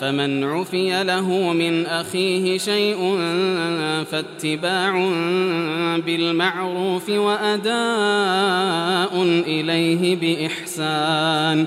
فمن عفي له من أخيه شيء فاتباع بالمعروف وأداء إليه بإحسان.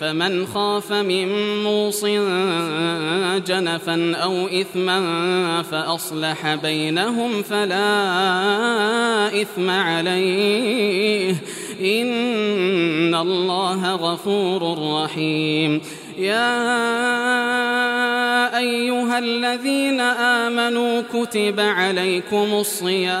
فمن خاف من موص جنفا أو إثما فأصلح بينهم فلا إثم عليه. إن الله غفور رحيم. يا أيها الذين آمنوا كتب عليكم الصيام.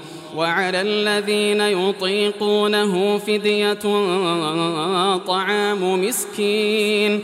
وعلى الذين يطيقونه فدية طعام مسكين.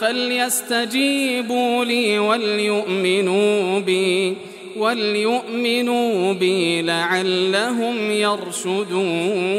فليستجيبوا لي وليؤمنوا بي وليؤمنوا بي لعلهم يرشدون.